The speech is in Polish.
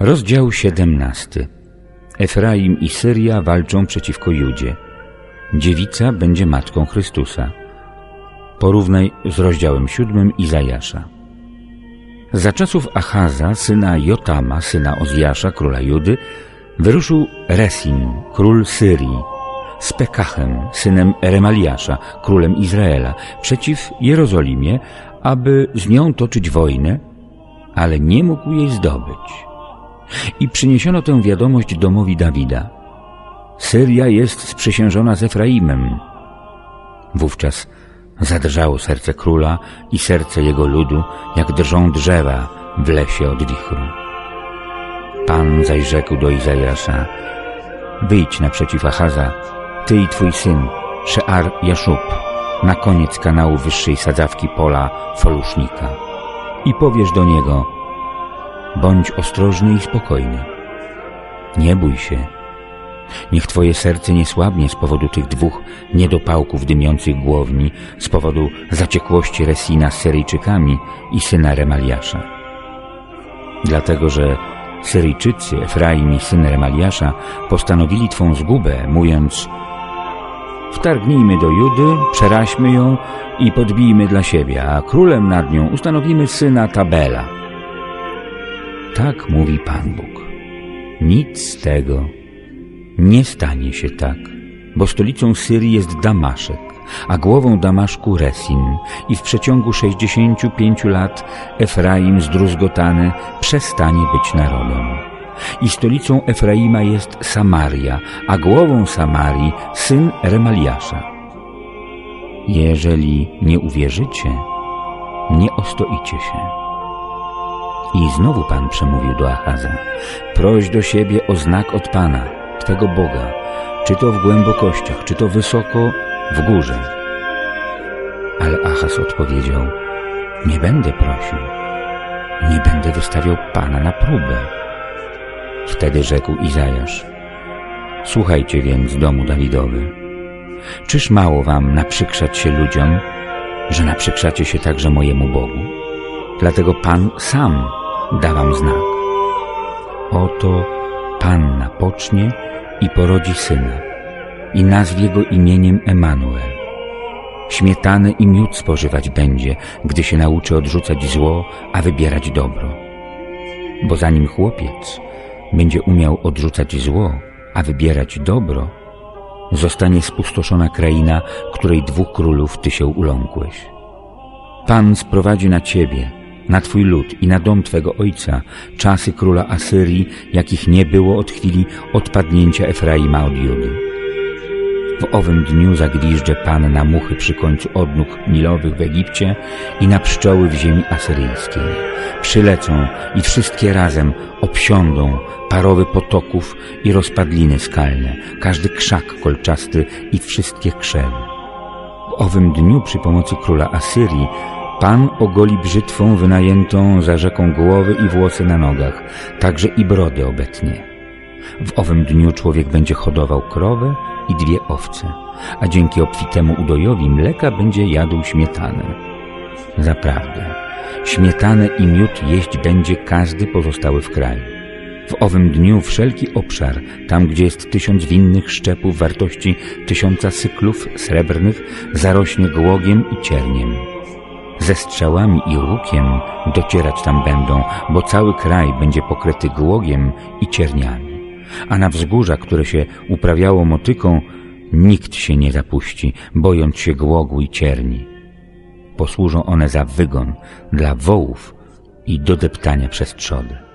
Rozdział 17. Efraim i Syria walczą przeciwko Judzie. Dziewica będzie matką Chrystusa. Porównaj z rozdziałem 7 Izajasza. Za czasów Achaza, syna Jotama, syna Ozjasza, króla Judy, wyruszył Resin, król Syrii, z Pekachem, synem Remaliasza, królem Izraela, przeciw Jerozolimie, aby z nią toczyć wojnę, ale nie mógł jej zdobyć. I przyniesiono tę wiadomość domowi Dawida. Syria jest sprzysiężona z Efraimem. Wówczas zadrżało serce króla i serce jego ludu, jak drżą drzewa w lesie od wichru. Pan zaś rzekł do Izajasza, wyjdź naprzeciw Achaza, ty i twój syn, Szear Jaszub, na koniec kanału wyższej sadzawki pola Folusznika i powiesz do niego, bądź ostrożny i spokojny. Nie bój się. Niech twoje serce nie słabnie z powodu tych dwóch niedopałków dymiących głowni, z powodu zaciekłości Resina z Syryjczykami i syna Remaliasza. Dlatego, że Syryjczycy, Efraim i syn Remaliasza postanowili twą zgubę, mówiąc Wtargnijmy do Judy, przeraźmy ją i podbijmy dla siebie, a królem nad nią ustanowimy syna Tabela. Tak mówi Pan Bóg. Nic z tego nie stanie się tak, bo stolicą Syrii jest Damaszek, a głową Damaszku Resin i w przeciągu 65 lat Efraim zdruzgotany przestanie być narodem. I stolicą Efraima jest Samaria, a głową Samarii syn Remaliasza. Jeżeli nie uwierzycie, nie ostoicie się. I znowu Pan przemówił do Achaza. Proś do siebie o znak od Pana, Twego Boga, czy to w głębokościach, czy to wysoko w górze. Ale Achaz odpowiedział, nie będę prosił, nie będę wystawiał Pana na próbę. Wtedy rzekł Izajasz, słuchajcie więc domu Dawidowy, czyż mało wam naprzykrzać się ludziom, że naprzykrzacie się także mojemu Bogu? Dlatego Pan sam da wam znak. Oto Panna pocznie i porodzi syna i nazwie go imieniem Emanuel. Śmietanę i miód spożywać będzie, gdy się nauczy odrzucać zło, a wybierać dobro. Bo zanim chłopiec będzie umiał odrzucać zło, a wybierać dobro, zostanie spustoszona kraina, której dwóch królów ty się uląkłeś. Pan sprowadzi na ciebie, na twój lud i na dom twego ojca czasy króla Asyrii, jakich nie było od chwili odpadnięcia Efraima od Judy. W owym dniu zagwiżdże Pan na muchy przy końcu odnóg nilowych w Egipcie i na pszczoły w ziemi asyryjskiej. Przylecą i wszystkie razem obsiądą parowy potoków i rozpadliny skalne, każdy krzak kolczasty i wszystkie krzewy. W owym dniu przy pomocy króla Asyrii Pan ogoli brzytwą wynajętą za rzeką głowy i włosy na nogach, także i brody obetnie. W owym dniu człowiek będzie hodował krowę i dwie owce, a dzięki obfitemu udojowi mleka będzie jadł śmietanę. Zaprawdę, śmietanę i miód jeść będzie każdy pozostały w kraju. W owym dniu wszelki obszar, tam gdzie jest tysiąc winnych szczepów wartości tysiąca cyklów srebrnych, zarośnie głogiem i cierniem. Ze strzałami i łukiem docierać tam będą, bo cały kraj będzie pokryty głogiem i cierniami a na wzgórza, które się uprawiało motyką, nikt się nie zapuści, bojąc się głogu i cierni. Posłużą one za wygon dla wołów i do deptania przez trzody.